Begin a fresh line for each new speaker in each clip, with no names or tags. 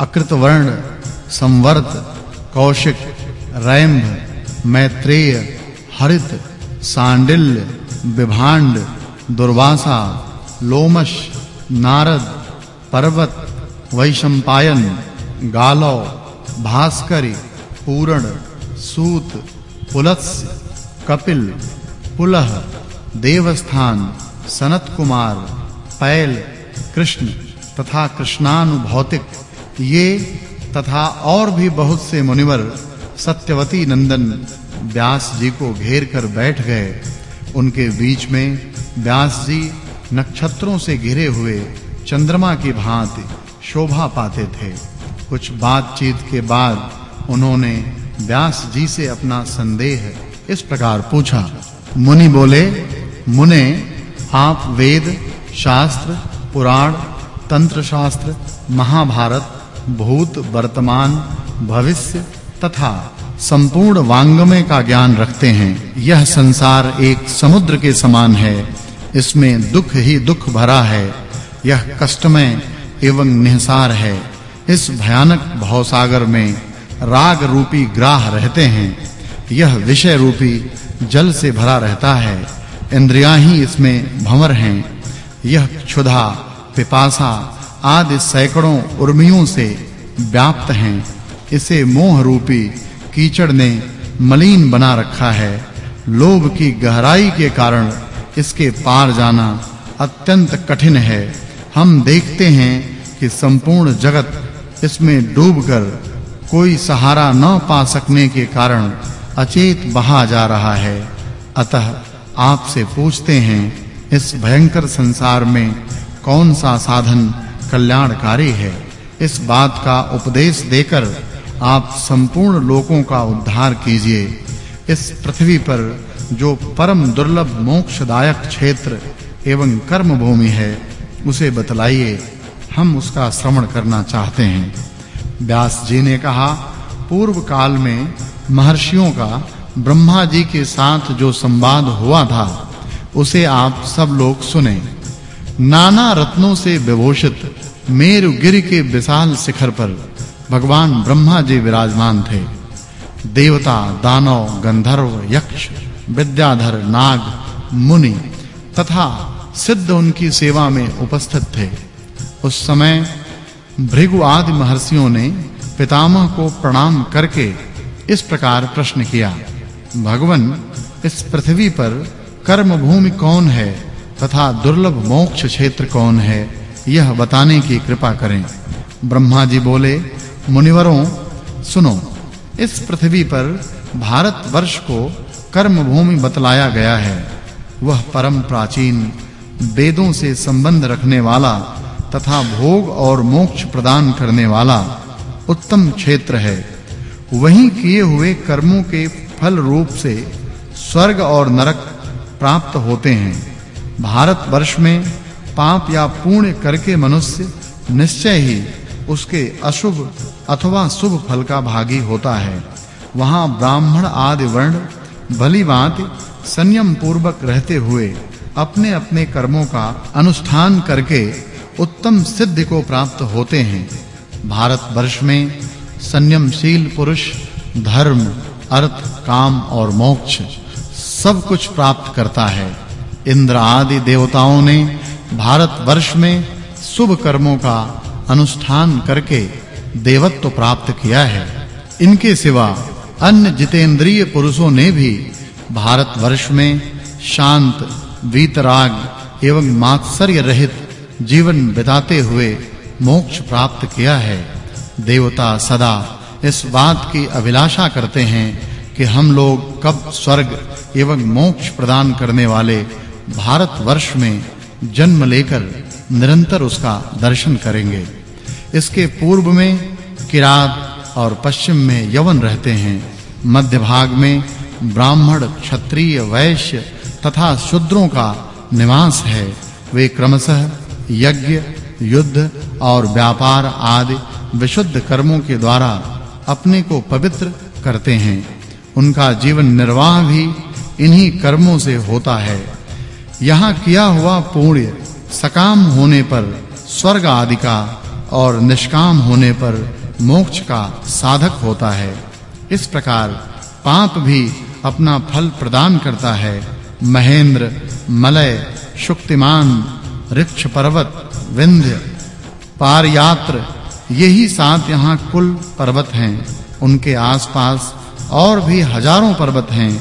अकृतवर्ण संवर्त, कौशिक रैंभ मैत्रेय, हरित, सांडिल्य विभांड दुर्वासा, लोमश, नारद, पर्वत, वैशंपायन गालव भास्करी, पूर्ण, सूत पुलत्स्य कपिल, पुलह, देवस्थान सनत कुमार पैल, कृष्ण तथा कृष्णानुभौतिक। ये तथा और भी बहुत से मुनिवर सत्यवती नंदन व्यास जी को घेर कर बैठ गए। उनके बीच में व्यास जी नक्षत्रों से घिरे हुए चंद्रमा की भांति शोभा पाते थे। कुछ बातचीत के बाद उन्होंने व्यास जी से अपना संदेह इस प्रकार पूछा। मुनि बोले, मुने, आप वेद, शास्त्र, पुराण तंत्र शास्त्र महाभारत भूत, वर्तमान, भविष्य तथा संपूर्ण वांगमय का ज्ञान रखते हैं। यह संसार एक समुद्र के समान है। इसमें दुख ही दुख भरा है। यह कष्टमय एवं निहसार है। इस भयानक भवसागर में राग रूपी ग्राह रहते हैं। यह विषय रूपी जल से भरा रहता है। इंद्रियाँ ही इसमें भंवर हैं। यह क्षुधा, पिपासा आदि सैकड़ों उर्मियों से व्याप्त हैं। इसे मोह रूपी कीचड़ ने मलिन बना रखा है। लोभ की गहराई के कारण इसके पार जाना अत्यंत कठिन है। हम देखते हैं कि संपूर्ण जगत इसमें डूबकर कोई सहारा न पा सकने के कारण अचेत बहा जा रहा है। अतः आपसे पूछते हैं, इस भयंकर संसार में कौन सा साधन कल्याणकारी है। इस बात का उपदेश देकर आप संपूर्ण लोकों का उद्धार कीजिए। इस पृथ्वी पर जो परम दुर्लभ मोक्षदायक क्षेत्र एवं कर्म भूमि है, उसे बतलाइए। हम उसका श्रवण करना चाहते हैं। व्यास जी ने कहा, पूर्व काल में महर्षियों का ब्रह्मा जी के साथ जो संवाद हुआ था, उसे आप सब लोग सुने। नाना रत्नों से विभूषित मेरुगिरि के विशाल शिखर पर भगवान ब्रह्मा जी विराजमान थे। देवता, दानव, गंधर्व, यक्ष, विद्याधर, नाग, मुनि तथा सिद्ध उनकी सेवा में उपस्थित थे। उस समय भृगु आदि महर्षियों ने पितामह को प्रणाम करके इस प्रकार प्रश्न किया, भगवन, इस पृथ्वी पर कर्म भूमि कौन है? तथा दुर्लभ मोक्ष क्षेत्र कौन है, यह बताने की कृपा करें। ब्रह्मा जी बोले, मुनिवरों, सुनो, इस पृथ्वी पर भारत वर्ष को कर्म भूमि बतलाया गया है। वह परम प्राचीन, वेदों से संबंध रखने वाला तथा भोग और मोक्ष प्रदान करने वाला उत्तम क्षेत्र है। वहीं किए हुए कर्मों के फल रूप से स्वर्ग और नरक प्राप्त होते हैं। भारत वर्ष में पाप या पुण्य करके मनुष्य निश्चय ही उसके अशुभ अथवा शुभ फल का भागी होता है। वहाँ ब्राह्मण आदि वर्ण भली संयम पूर्वक रहते हुए अपने-अपने कर्मों का अनुष्ठान करके उत्तम सिद्धि को प्राप्त होते हैं। भारत वर्ष में संयमशील पुरुष, धर्म, अर्थ, काम और मोक्ष सब कुछ प्राप्त करता है। इंद्र आदि देवताओं ने भारत वर्ष में शुभ कर्मों का अनुष्ठान करके देवत्व प्राप्त किया है। इनके सिवा अन्य जितेंद्रिय पुरुषों ने भी भारत वर्ष में शांत, वीतराग एवं मात्सर्य रहित जीवन बिताते हुए मोक्ष प्राप्त किया है। देवता सदा इस बात की अभिलाषा करते हैं कि हम लोग कब स्वर्ग एवं मोक्ष प्रदान करने वाले भारत वर्ष में जन्म लेकर निरंतर उसका दर्शन करेंगे। इसके पूर्व में किरात और पश्चिम में यवन रहते हैं। मध्य भाग में ब्राह्मण, क्षत्रिय, वैश्य तथा शूद्रों का निवास है। वे क्रमशः यज्ञ, युद्ध और व्यापार आदि विशुद्ध कर्मों के द्वारा अपने को पवित्र करते हैं। उनका जीवन निर्वाह भी इन्हीं कर्मों से होता है। यहाँ किया हुआ पुण्य सकाम होने पर स्वर्ग आदि का और निष्काम होने पर मोक्ष का साधक होता है। इस प्रकार पाप भी अपना फल प्रदान करता है। महेंद्र, मलय, शुक्तिमान, ऋक्ष पर्वत, विंध्य, पारयात्र, यही सात यहाँ कुल पर्वत हैं। उनके आसपास और भी हज़ारों पर्वत हैं।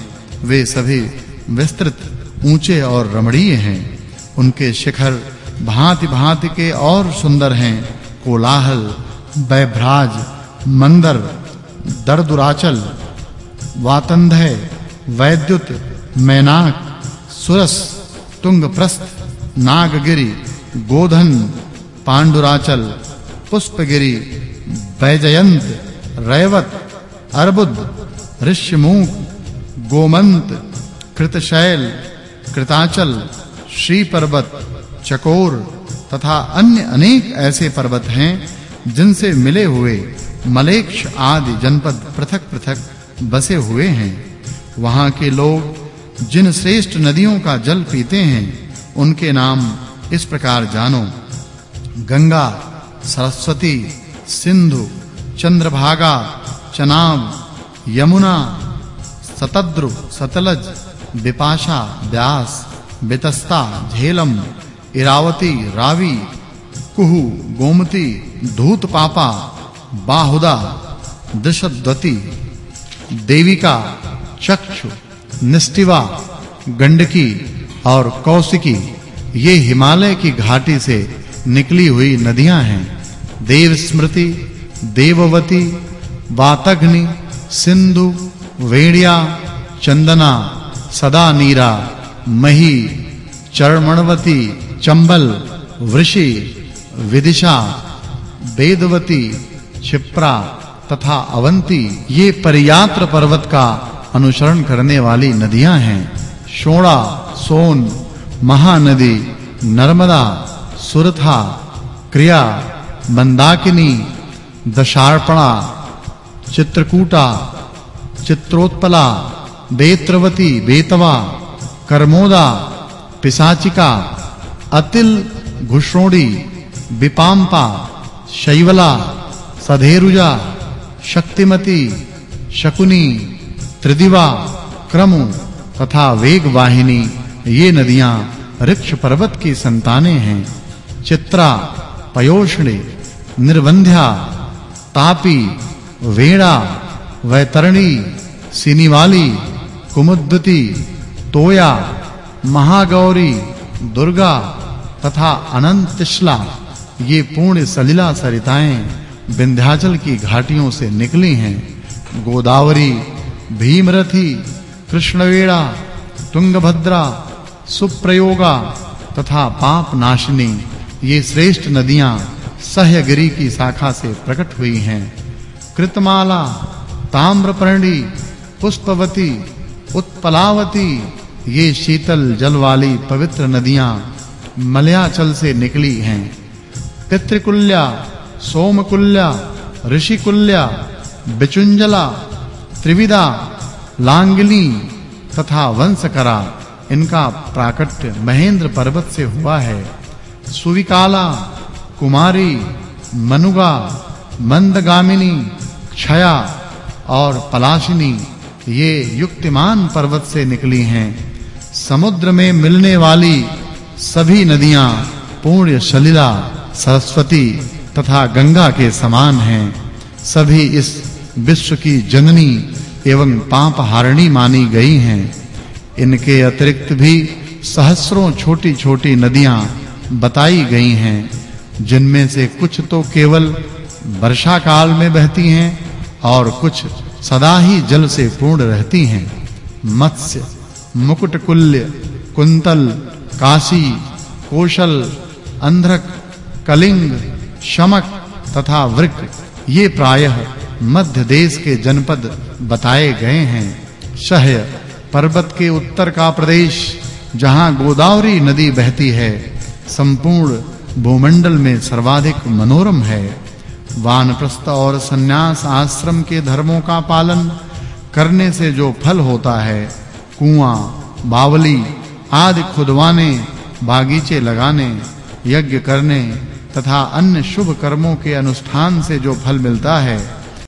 वे सभी विस्तृत ऊँचे और रमणीय हैं। उनके शिखर भांति-भांति के और सुंदर हैं। कोलाहल वैभ्राज मंदर, दरदुराचल, वातंधय, वैद्युत, मैनाक, सुरस, तुंगप्रस्थ, नागगिरी, गोधन, पांडुराचल, पुष्पगिरी वैजयंत रैवत, अर्बुद ऋष्यमुख गोमंत, कृतशैल कृताचल श्री पर्वत चकोर तथा अन्य अनेक ऐसे पर्वत हैं, जिनसे मिले हुए मलेक्ष आदि जनपद पृथक-पृथक बसे हुए हैं। वहाँ के लोग जिन श्रेष्ठ नदियों का जल पीते हैं, उनके नाम इस प्रकार जानो। गंगा, सरस्वती, सिंधु, चंद्रभागा, चनाब, यमुना, सतद्रु, सतलज विपाशा व्यास बितस्ता, झेलम, इरावती, रावी, कुहु, गोमती, धूत पापा, बाहुदा, दशद्वती, देविका, चक्षु निष्टिवा गंडकी और कौशिकी। ये हिमालय की घाटी से निकली हुई नदियाँ हैं। देव स्मृति देववती, वातग्नि, सिंधु, वेड़िया, चंदना सदा नीरा, मही चरणवती चंबल, वृषि, विदिशा वेदवती क्षिप्रा तथा अवंती, ये परियात्र पर्वत का अनुसरण करने वाली नदियाँ हैं। शोणा, सोन, महानदी, नर्मदा, सुरथा, क्रिया, मंदाकिनी, दशार्पणा, चित्रकूटा, चित्रोत्पला बेत्रवती, बेतवा, कर्मोदा, पिसाचिका, अतिल घुषोड़ी विपाम्पा शैवला, सधेरुजा, शक्तिमती, शकुनी, त्रिदिवा, क्रमु तथा वेग वाहिनी ये नदियाँ ऋक्ष पर्वत की संतानें हैं। चित्रा, पयोषणी, निर्वंध्या, तापी, वेणा, वैतरणी, सिनीवाली कुमुद्दती, तोया, महागौरी, दुर्गा तथा अनंतशिला ये पूर्ण सलिला सरिताएँ विंध्याचल की घाटियों से निकली हैं। गोदावरी, भीमरथी, कृष्णवेड़ा, तुंगभद्रा, सुप्रयोगा तथा पाप नाशिनी ये श्रेष्ठ नदियाँ सहयगिरी की शाखा से प्रकट हुई हैं। कृतमाला, ताम्रपर्णी, पुष्पवती उत्पलावती, ये शीतल जल वाली पवित्र नदियाँ मलयाचल से निकली हैं। पितृकुल्या, सोमकुल्या, ऋषिकुल्या, बिचुंजला त्रिविदा लांगली तथा वंशकरा, इनका प्राकट्य महेंद्र पर्वत से हुआ है। सुविकाला, कुमारी, मनुगा, मंदगामिनी, क्षया और पलाशिनी ये युक्तिमान पर्वत से निकली हैं। समुद्र में मिलने वाली सभी नदियाँ पूर्ण सलिला सरस्वती तथा गंगा के समान हैं। सभी इस विश्व की जननी एवं पाप हारणी मानी गई हैं। इनके अतिरिक्त भी सहस्रों छोटी-छोटी नदियाँ बताई गई हैं। जिनमें से कुछ तो केवल वर्षा काल में बहती हैं और कुछ सदा ही जल से पूर्ण रहती हैं। मत्स्य, मुकुटकुल्य, कुंतल, काशी, कोशल, अंध्रक, कलिंग, शमक तथा वृक, ये प्रायः मध्य देश के जनपद बताए गए हैं। शहय, पर्वत के उत्तर का प्रदेश, जहाँ गोदावरी नदी बहती है, संपूर्ण भूमंडल में सर्वाधिक मनोरम है। वानप्रस्थ और सन्यास आश्रम के धर्मों का पालन करने से जो फल होता है, कुआँ, बावली आदि खुदवाने, बागीचे लगाने, यज्ञ करने तथा अन्य शुभ कर्मों के अनुष्ठान से जो फल मिलता है